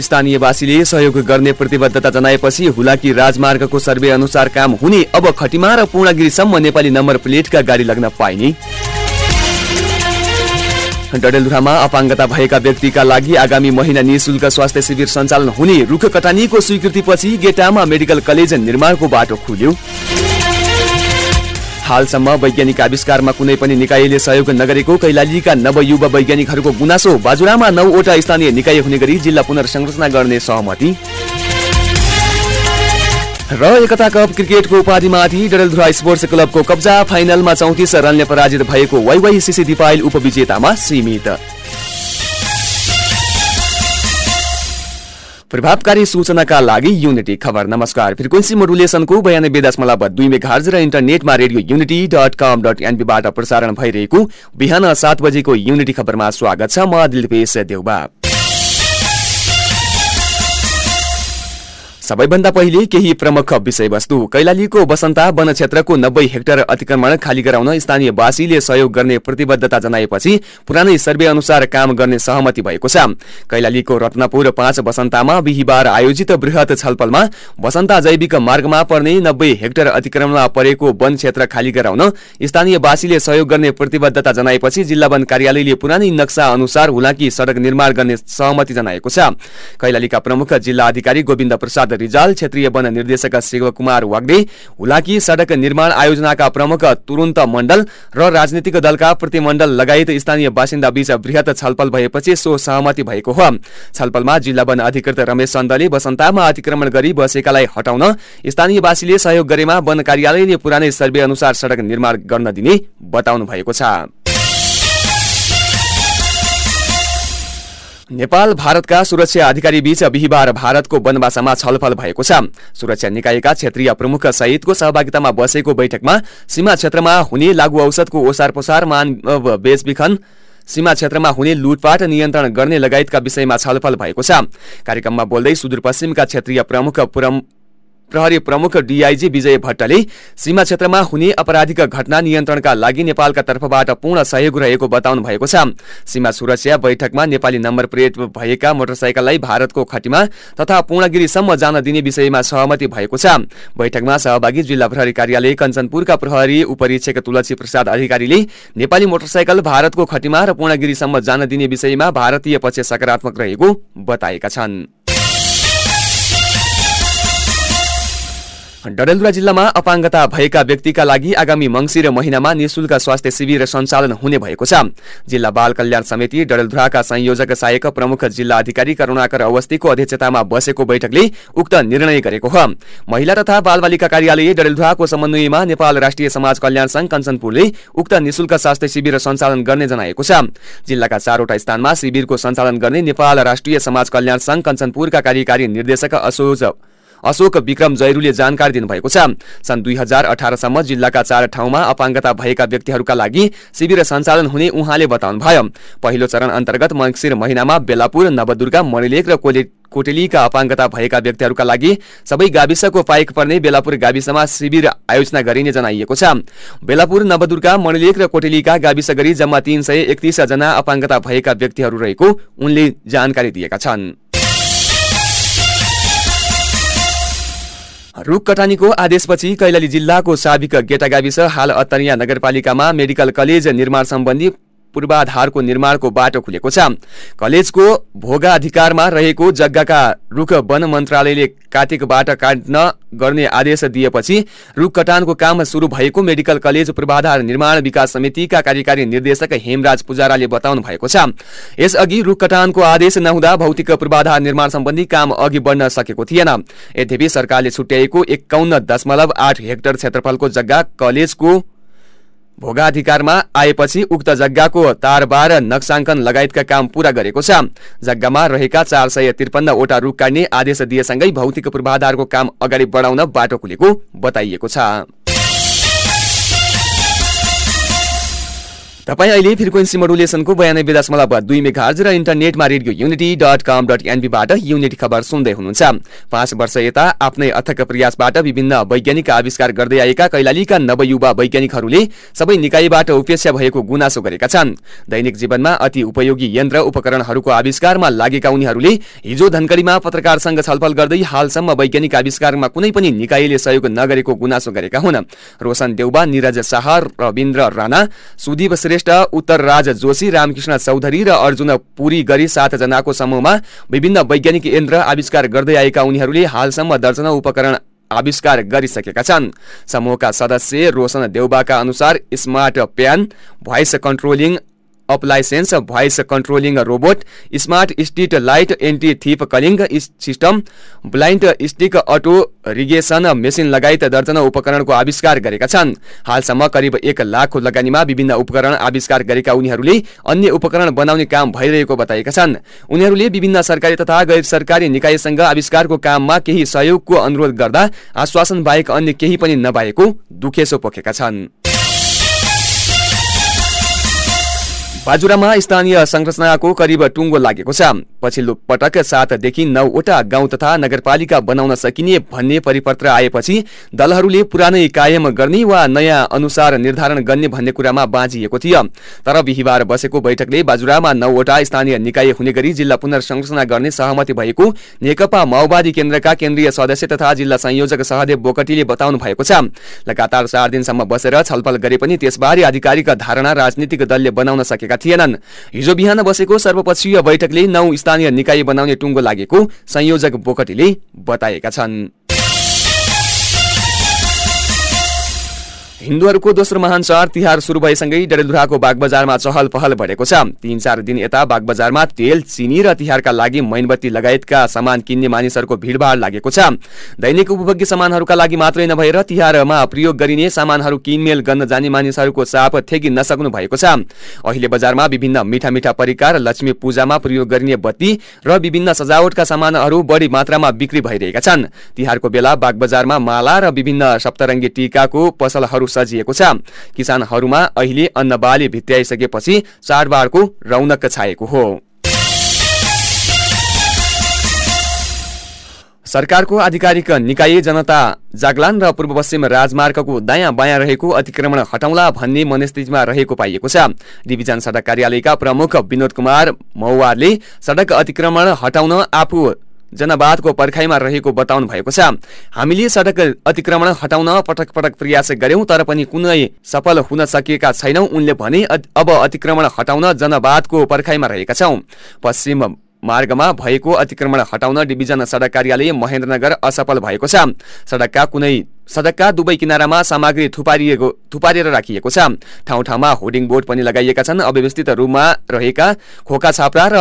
स्थानीयवासीले सहयोग गर्ने प्रतिबद्धता जनाएपछि हुलाकी राजमार्गको सर्वे अनुसार काम हुने अब खटिमा र पूर्णगिरीसम्म नेपाली नम्बर प्लेटका गाडी लग्न पाइने। डडेलधुरामा अपाङ्गता भएका व्यक्तिका लागि आगामी महिना निशुल्क स्वास्थ्य शिविर सञ्चालन हुने रुख कटानीको स्वीकृतिपछि गेटामा मेडिकल कलेज निर्माणको बाटो खुल्यो। हालसम्म वैज्ञानिक आविष्कारमा कुनै पनि निकायले सहयोग नगरेको कैलालीका नवयुवा वैज्ञानिकहरूको गुनासो बाजुरामा नौवटा स्थानीय निकाय हुने गरी जिल्ला पुनर्संरचना गर्ने सहमति। र एकता कप क्रिकेटको उपाधिमाथि डडेलधुरा स्पोर्ट्स क्लबको कब्जा फाइनलमा चौतिस रनले पराजित भएको वाइवाई सिसी दिपाइल उपविजेतामा सीमित। प्रभावकारी सूचनाका लागि युनिटी खबर। नमस्कार। फ्रिक्वेन्सी मोडुलेसनको बयानब्बे दशमलव दुई मेघार्ज र इन्टरनेटमा radio unity dot com dot एनपीबाट प्रसारण भइरहेको बिहान सात बजेको युनिटी खबरमा स्वागत छ। म दिलपेश देउबा। सबैभन्दा पहिले केही प्रमुख विषयवस्तु कैलालीको बसन्ता वन क्षेत्रको नब्बे हेक्टर अतिक्रमण खाली गराउन स्थानीयवासीले सहयोग गर्ने प्रतिबद्धता जनाएपछि पुरानै सर्वे अनुसार काम गर्ने सहमति भएको छ। कैलालीको रत्नपुर पाँच बसन्तामा बिहिबार आयोजित वृहत छलफलमा बसन्ता जैविक मार्गमा पर्ने नब्बे हेक्टर अतिक्रमणमा परेको वन क्षेत्र खाली गराउन स्थानीयवासीले सहयोग गर्ने प्रतिबद्धता जनाएपछि जिल्ला वन कार्यालयले पुरानै नक्सा अनुसार हुलाकी सड़क निर्माण गर्ने सहमति जनाएको छ। कैलालीका प्रमुख जिल्ला अधिकारी गोविन्द प्रसाद रिजाल क्षेत्रीय वन निर्देशक शिवकुमार वाग्दे हुलाकी सड़क निर्माण आयोजनाका प्रमुख तुरुन्त मण्डल र राजनीतिक दलका प्रतिमण्डल लगायत स्थानीय बासिन्दा बीच वृहत छलफल भएपछि सो सहमति भएको हो। छलफलमा जिल्ला वन अधिकृत रमेश चन्दले वसन्तामा अतिक्रमण गरी बसेकालाई हटाउन स्थानीयवासीले सहयोग गरेमा वन कार्यालयले पुरानै सर्वे अनुसार सड़क निर्माण गर्न दिने बताउनु भएको छ। नेपाल भारतका सुरक्षा अधिकारी बीच बिहिबार भारतको वनवासामा छलफल भएको छ। सुरक्षा निकायका क्षेत्रीय प्रमुख सहितको सहभागितामा बसेको बैठकमा सीमा क्षेत्रमा हुने लागू औषधको ओसार पोसार मानव बेचबिखन सीमा क्षेत्रमा हुने लुटपाट नियन्त्रण गर्ने लगायतका विषयमा छलफल भएको छ। कार्यक्रममा बोल्दै सुदूरपश्चिमका क्षेत्रीय प्रमुख प्रहरी प्रमुख डीआईजी विजय भट्टले सीमा क्षेत्रमा हुने आपराधिक घटना नियन्त्रणका लागि नेपालका तर्फबाट पूर्ण सहयोग रहेको बताउनु भएको छ। सीमा सुरक्षा बैठकमा नेपाली नम्बर प्लेट भएका मोटरसाइकललाई भारतको खटीमा तथा पूर्णगिरीसम्म जान दिने विषयमा सहमति भएको छ। बैठकमा सहभागी जिल्ला प्रहरी कार्यालय कञ्चनपुरका प्रहरी उपरीक्षक तुलसी प्रसाद अधिकारीले नेपाली मोटरसाइकल भारतको खटीमा र पूर्णगिरीसम्म जान दिने विषयमा भारतीय पक्ष सकारात्मक रहेको बताएका छन्। डडेलधुरा जिल्लामा अपाङ्गता भएका व्यक्तिका लागि आगामी मंगिर महिनामा निशुल्क स्वास्थ्य शिविर सञ्चालन हुने भएको छ। जिल्ला बाल कल्याण समिति डडेलधुराका संयोजक सहायक प्रमुख जिल्ला अधिकारी करूणाकर अवस्थीको अध्यक्षतामा बसेको बैठकले उक्त निर्णय गरेको हो। महिला तथा बालबालिका कार्यालय डडेलधुराको समन्वयमा नेपाल राष्ट्रिय समाज कल्याण संघ कञ्चनपुरले उक्त निशुल्क स्वास्थ्य शिविर सञ्चालन गर्ने जनाएको छ। जिल्लाका चारवटा स्थानमा शिविरको सञ्चालन गर्ने नेपाल राष्ट्रिय समाज कल्याण संघ कञ्चनपुरका कार्यकारी निर्देशक असोज अशोक विक्रम जयरूले जानकारी दिनुभएको छ। सन् दुई हजार अठारसम्म जिल्लाका चार ठाउँमा अपाङ्गता भएका व्यक्तिहरूका लागि शिविर सञ्चालन हुने उहाँले बताउनुभयो। पहिलो चरण अन्तर्गत मङ्सिर महिनामा बेलापुर नवदुर्गा मणिलेक र कोले कोटेलीका अपाङ्गता भएका व्यक्तिहरूका लागि सबै गाविसको पाइक पर्ने बेलापुर गाविसमा शिविर आयोजना गरिने जनाइएको छ। बेलापुर नवदुर्गा मणिलेक र कोटेलीका गाविस गरी जम्मा तीन सय एकतिस जना अपाङ्गता भएका व्यक्तिहरू रहेको उनले जानकारी दिएका छन्। रुख कटानीको आदेशपछि कैलाली जिल्लाको साबिक गेटा हाल अत्तरिया नगरपालिकामा मेडिकल कलेज निर्माण सम्बन्धी पूर्वाधारको निर्माणको बाटो खुलेको छ। कलेजको भोगाधिकारमा रहेको जग्गाका रुख वन मन्त्रालयले कार्तिकबाट काट्न गर्ने आदेश दिएपछि रुख कटानको काम सुरु भएको मेडिकल कलेज पूर्वाधार निर्माण विकास समितिका कार्यकारी निर्देशक हेमराज पुजाराले बताउनु भएको छ। यसअघि रुख कटानको आदेश नहुँदा भौतिक पूर्वाधार निर्माण सम्बन्धी काम अघि बढ्न सकेको थिएन। यद्यपि सरकारले छुट्याएको एकाउन्न दशमलव आठ हेक्टर क्षेत्रफलको जग्गा कलेजको भोगाधिकारमा आएपछि उक्त जग्गाको तारबार नक्साङ्कन लगायतका काम पूरा गरेको छ। जग्गामा रहेका चार सय त्रिपन्नवटा रुख काट्ने आदेश दिएसँगै भौतिक पूर्वाधारको काम अगाडि बढाउन बाटो खुलेको बताइएको छ। तपाईँ अहिले फ्रिक्वेन्सी मोडुलेसनको बयानब्बे दशमलव दुई मेघार्ज र इन्टरनेटमा radio unity dot com dot एनबीबाट unity खबर सुन्दै हुनुहुन्छ। पाँच वर्ष यता आफ्नै अथक प्रयासबाट विभिन्न वैज्ञानिक आविष्कार गर्दै आएका कैलालीका नवयुवा वैज्ञानिकहरूले सबै निकायबाट उपेक्षा भएको गुनासो गरेका छन्। दैनिक जीवनमा अति उपयोगी यन्त्र उपकरणहरूको आविष्कारमा लागेका उनीहरूले हिजो धनगढीमा पत्रकारसँग छलफल गर्दै हालसम्म वैज्ञानिक आविष्कारमा कुनै पनि निकायले सहयोग नगरेको गुनासो गरेका हुन्। रोशन देउबा निरज शाह रविन्द्र राणा सुदीप श्रेष्ठ श्रेष्ठ उत्तरराज जोशी रामकृष्ण चौधरी र अर्जुन पुरी गरी सातजनाको समूहमा विभिन्न वैज्ञानिक यन्त्र आविष्कार गर्दै आएका उनीहरूले हालसम्म दर्जनौ उपकरण आविष्कार गरिसकेका छन्। समूहका सदस्य रोशन देउबाका अनुसार smart fan voice controlling appliances voice controlling robot smart street light anti theft calling system blind stick auto irrigation machine लगायत दर्जन उपकरणको आविष्कार गरेका छन्। हालसम्म करिब एक लाखको लगानीमा विभिन्न उपकरण आविष्कार गरेका उनीहरूले अन्य उपकरण बनाउने काम भइरहेको बताएका छन्। उनीहरूले विभिन्न सरकारी तथा गैर सरकारी निकायसँग आविष्कारको काममा केही सहयोगको अनुरोध गर्दा आश्वासन बाहेक अन्य केही पनि नभएको दुखेसो पोखेका छन्। बाजुरामा स्थानीय संरचनाको करिब टुङ्गो लागेको छ। पछिल्लो पटक सातदेखि नौवटा गाउँ तथा नगरपालिका बनाउन सकिने भन्ने परिपत्र आएपछि दलहरूले पुरानै कायम गर्ने वा नयाँ अनुसार निर्धारण गर्ने भन्ने कुरामा बाँझिएको थियो। तर बिहिबार बसेको बैठकले बाजुरामा नौवटा स्थानीय निकाय हुने गरी जिल्ला पुनर्संरचना गर्ने सहमति भएको नेकपा माओवादी केन्द्रका केन्द्रीय सदस्य तथा जिल्ला संयोजक सहदेव बोकटीले बताउनु भएको छ। लगातार चार दिनसम्म बसेर छलफल गरे पनि त्यसबारे आधिकारिक धारणा राजनीतिक दलले बनाउन सकेका थिएनन्। हिजो बिहान बसेको सर्वपक्षीय बैठकले नौ स्थानीय निकाय बनाउने टुङ्गो लागेको संयोजक बोकटीले बताएका छन्। हिन्दूहरूको दोस्रो महान चाड तिहार सुरु भएसँगै डडेलधुराको बागबजारमा चहल पहल बढेको छ। तीन चार दिन यता बागबजारमा तेल चिनी र तिहारका लागि मैनबत्ती लगायतका सामान किन्ने मानिसहरूको भिडभाड लागेको छ। दैनिक उपभोग्य सामानहरूका लागि मात्रै नभएर तिहारमा प्रयोग गरिने सामानहरू किनमेल गर्न जाने मानिसहरूको चाप थेगी नसक्नु भएको छ। अहिले बजारमा विभिन्न मिठा मिठा परिकार लक्ष्मी पूजामा प्रयोग गरिने बत्ती र विभिन्न सजावटका सामानहरू बढी मात्रामा बिक्री भइरहेका छन्। तिहारको बेला बागबजारमा माला र विभिन्न सप्तरङ्गी टिकाको पसलहरू सजिएको छ। किसानहरूमा अहिले अन्न बाली भित्याइसकेपछि चाडबाडको रौनक छाएको हो। सरकारको आधिकारिक निकाय जनता जागलान र पूर्व पश्चिम राजमार्गको दायाँ बायाँ रहेको अतिक्रमण हटाउला भन्ने मनस्थितिमा रहेको पाइएको छ। डिभिजन सडक कार्यालयका प्रमुख विनोद कुमार मौवारले सडक अतिक्रमण हटाउन आफू जनवादको पर्खाइमा रहेको बताउनु भएको छ। हामीले सडक अतिक्रमण हटाउन पटक पटक प्रयास गर्यौं तर पनि कुनै सफल हुन सकेका छैनौं उनले भने अब अतिक्रमण हटाउन जनवादको पर्खाइमा रहेका छौं। पश्चिम मार्गमा भएको अतिक्रमण हटाउन डिभिजन सडक कार्यालय महेन्द्रनगर असफल भएको छ। सडकका कुनै सडकका दुवै किनारामा सामग्री थुपारिएको थुपारेर राखिएको छ। ठाउँ ठाउँमा होर्डिङ बोर्ड पनि लगाइएका छन्। अव्यवस्थित रूपमा रहेका खोका छाप्रा र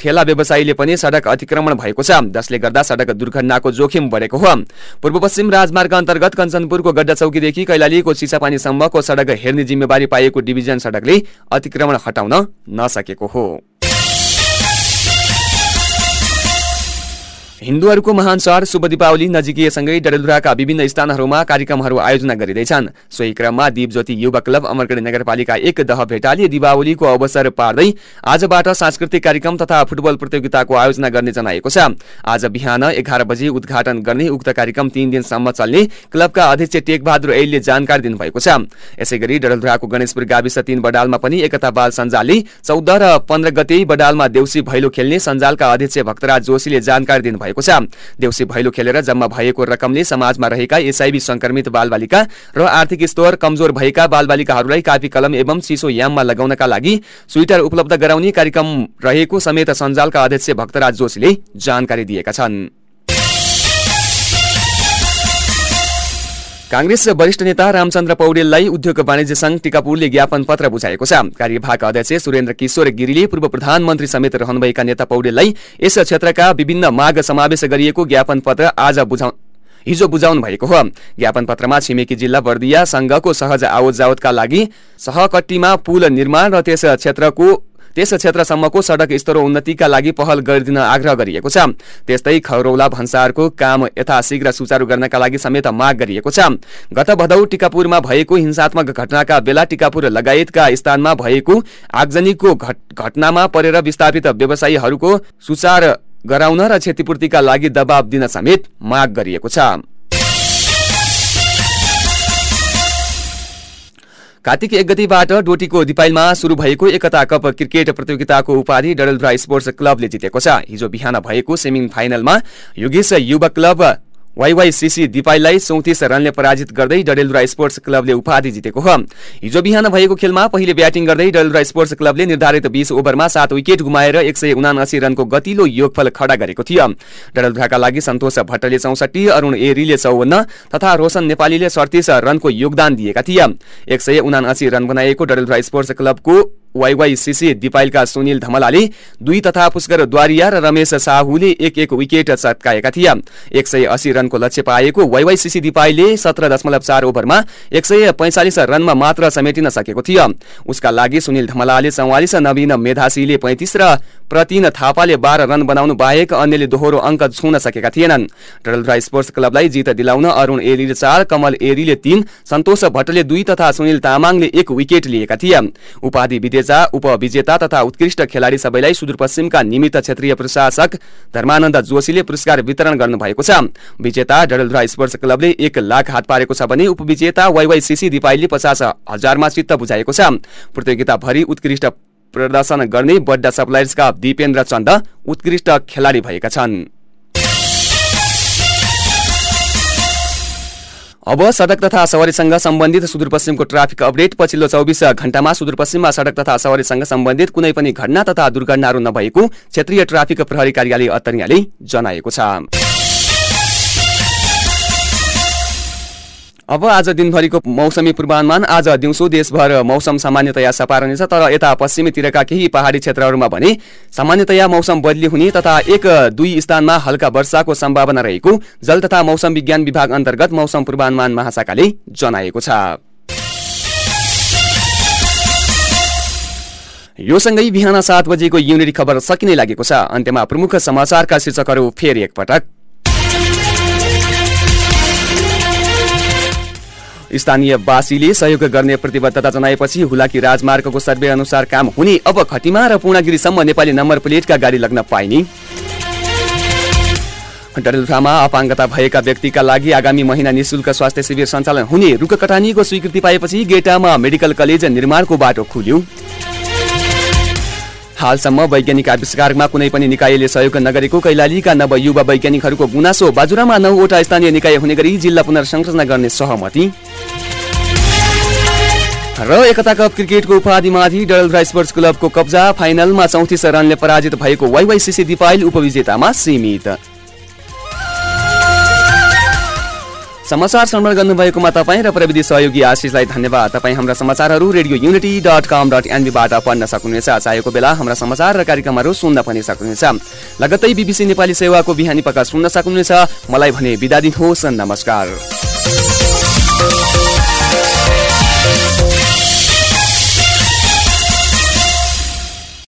ठेला व्यवसायीले पनि सडक अतिक्रमण भएको छ। जसले गर्दा सडक दुर्घटनाको जोखिम बढेको हो। पूर्व पश्चिम राजमार्ग अन्तर्गत कञ्चनपुरको गड्डा चौकीदेखि कैलालीको चिसापानीसम्मको सडक हेर्ने जिम्मेवारी पाएको डिभिजन सडकले अतिक्रमण हटाउन नसकेको हो। हिन्दूहरूको महान चाड शुभ दीपावली नजिकैसँगै डडेलधुराका विभिन्न स्थानहरूमा कार्यक्रमहरू आयोजना गरिँदैछन्। सोही क्रममा दीपज्योति युवा क्लब अमरगढी नगरपालिका एक दह भेटाले दीपावलीको अवसर पार्दै आजबाट सांस्कृतिक कार्यक्रम तथा फुटबल प्रतियोगिताको आयोजना गर्ने जनाएको छ। आज बिहान एघार बजे उद्घाटन गर्ने उक्त कार्यक्रम तीन दिनसम्म चल्ने क्लबका अध्यक्ष टेकबहादुर ऐलले जानकारी दिनुभएको छ। यसै गरी डडेलधुराको गणेशपुर गाविस तीन बडालमा पनि एकता बाल सञ्जालले चौध र पन्ध्र गते बडालमा देउसी भैलो खेल्ने सञ्जालका अध्यक्ष भक्तराज जोशीले जानकारी दिनुभएको भएको छ। देउसी भैलो खेलेर जम्मा भएको रकमले समाजमा रहेका एसआईबी संक्रमित बालबालिका र आर्थिक स्तर कमजोर भएका बालबालिकाहरूलाई कापी कलम एवं चिसो याममा लगाउनका लागि स्वेटर उपलब्ध गराउने कार्यक्रम रहेको समेत सञ्जालका अध्यक्ष भक्तराज जोशीले जानकारी दिएका छन्। काङ्ग्रेस वरिष्ठ नेता रामचन्द्र पौडेललाई उद्योग वाणिज्य संघ टिकापुरले ज्ञापन पत्र बुझाएको छ। कार्यवाहक अध्यक्ष सुरेन्द्र किशोर गिरीले पूर्व प्रधानमन्त्री समेत रहनुभएका नेता पौडेललाई यस क्षेत्रका विभिन्न माग समावेश गरिएको ज्ञापन पत्र आज बुझाउ हिजो बुझाउनु भएको हो। ज्ञापन पत्रमा छिमेकी जिल्ला बर्दिया संघको सहज आवत जावतका लागि सहकट्टीमा पुल निर्माण र त्यस क्षेत्रको त्यस क्षेत्रसम्मको सडक स्तरो उन्नतिका लागि पहल गरिदिन आग्रह गरिएको छ। त्यस्तै खरौला भन्सारको काम यथाशीघ्र सुचारू गर्नका लागि समेत माग गरिएको छ। गत भदौ टिकापुरमा भएको हिंसात्मक घटनाका बेला टिकापुर लगायतका स्थानमा भएको आगजनीको घटनामा परेर विस्थापित व्यवसायीहरूको सुचार गराउन र क्षतिपूर्तिका लागि दबाव दिन समेत माग गरिएको छ। कार्तिक एक गतिबाट डोटीको दिपाइलमा सुरु भएको एकता कप क्रिकेट प्रतियोगिताको उपाधि डडेलधुरा स्पोर्ट्स क्लबले जितेको छ। हिजो बिहान भएको सेमी फाइनलमा योगेश युवक क्लब वाइवाइसिसी दिपाईलाई चौतिस रनले पराजित गर्दै डडेलधुरा स्पोर्ट्स क्लबले उपाधि जितेको हो। हिजो बिहान भएको खेलमा पहिले ब्याटिङ गर्दै डडेलधुरा स्पोर्ट्स क्लबले निर्धारित बीस ओभरमा सात विकेट गुमाएर एक सय उनासी रनको गतिलो योगफल खडा गरेको थियो। डडेलधुराका लागि सन्तोष भट्टले चौसठी अरूण एरीले चौवन्न तथा रोशन नेपालीले सडतिस रनको योगदान दिएका थिए। एक सय उनासी रन बनाएको डडेलधुरा स्पोर्ट्स क्लबको वाइवाइसिसी दिपाइलका सुनिल धमलाले दुई तथा पुष्कर द्वारिया र रमेश साहुले एक एक विकेट चटकाएका थिए। एक सय अस्सी रनको लक्ष्य पाएको वाइवाइसिसी दिपाईले सत्र दशमलव चार ओभरमा एक सय पैंचालिस रनमा मात्र समेटिन सकेको थियो। उसका लागि सुनिल धमलाले चौवालिस नवीन मेधासीले पैंतिस र प्रतिन थापाले बाह्र रन बनाउनु बाहेक अन्यले दोहोरो अङ्क छुन सकेका थिएनन्। डलद्रा स्पोर्ट्स क्लबलाई जित दिलाउन अरूण एरीले चार कमल एरीले तीन सन्तोष भट्टले दुई तथा सुनिल तामाङले एक विकेट लिएका थिए। उपाधि विजेता उपविजेता तथा उत्कृष्ट खेलाडी सबैलाई सुदूरपश्चिमका निमित्त क्षेत्रीय प्रशासक धर्मानन्द जोशीले पुरस्कार वितरण गर्नुभएको छ। विजेता डडलधुरा स्पोर्ट्स क्लबले एक लाख हात पारेको छ भने उपविजेता वाइवाइसिसी दिपाईले पचास हजारमा चित्त बुझाएको छ। प्रतियोगिताभरि उत्कृष्ट प्रदर्शन गर्ने बड्डा सप्लायर्सका दिपेन्द्र चन्द उत्कृष्ट खेलाडी भएका छन्। अब सडक तथा सवारीसँग सम्बन्धित सुदूरपश्चिमको ट्राफिक अपडेट। पछिल्लो चौबिस घण्टामा सुदूरपश्चिममा सडक तथा सवारीसँग सम्बन्धित कुनै पनि घटना तथा दुर्घटनाहरू नभएको क्षेत्रीय ट्राफिक प्रहरी कार्यालय अत्तरियाले जनाएको छ। अब आज दिनभरिको मौसमी पूर्वानुमान आज दिउँसो देशभर मौसम सामान्यतया सफा रहनेछ तर यता पश्चिमीतिरका केही पहाडी क्षेत्रहरूमा भने सामान्यतया मौसम बदली हुने तथा एक दुई स्थानमा हल्का वर्षाको सम्भावना रहेको जल तथा मौसम विज्ञान विभाग अन्तर्गत मौसम पूर्वानुमान महाशाखाले जनाएको छ। यो सँगै बिहान सात बजेको युनिटी खबर सकिने लागेको छ। अन्त्यमा प्रमुख समाचारका शीर्षकहरू फेरि एकपटक। स्थानीयवासीले सहयोग गर्ने प्रतिबद्धता जनाएपछि हुलाकी राजमार्गको सर्वे अनुसार काम हुने अब खटिमा र पूर्णगिरीसम्म नेपाली नम्बर प्लेटका गाडी लग्न पाइने। डडेलधुरामा अपाङ्गता भएका व्यक्तिका लागि आगामी महिना निशुल्क स्वास्थ्य शिविर सञ्चालन हुने रुख कटानीको स्वीकृति पाएपछि गेटामा मेडिकल कलेज निर्माणको बाटो खुल्यो। हालसम्म वैज्ञानिक आविष्कारमा कुनै पनि निकायले सहयोग नगरेको कैलालीका नव युवा वैज्ञानिकहरूको गुनासो बाजुरामा नौवटा स्थानीय निकाय हुने गरी जिल्ला पुनर्संरचना गर्ने सहमति। र एकता कप क्रिकेटको उपाधिमाथि डलद्रा स्पोर्ट्स क्लबको कब्जा फाइनलमा चौतिस रनले पराजित भएको वाइवाइसिसी दिपाइल उपविजेतामा सीमित। समाचार श्रवण गर्नुभएकोमा तपाईँ र प्रविधि सहयोगी आशिषलाई धन्यवाद। तपाईँ हाम्रा समाचारहरू radio unity dot com dot एनबीबाट पढ्न सक्नुहुनेछ। चाहेको बेला हाम्रा समाचार र कार्यक्रमहरू सुन्न पनि सक्नुहुनेछ। लगत्तै बिबिसी नेपाली सेवाको बिहानी पक्का सुन्न सक्नुहुनेछ। मलाई भने बिदा दिनुहोस् नमस्कार।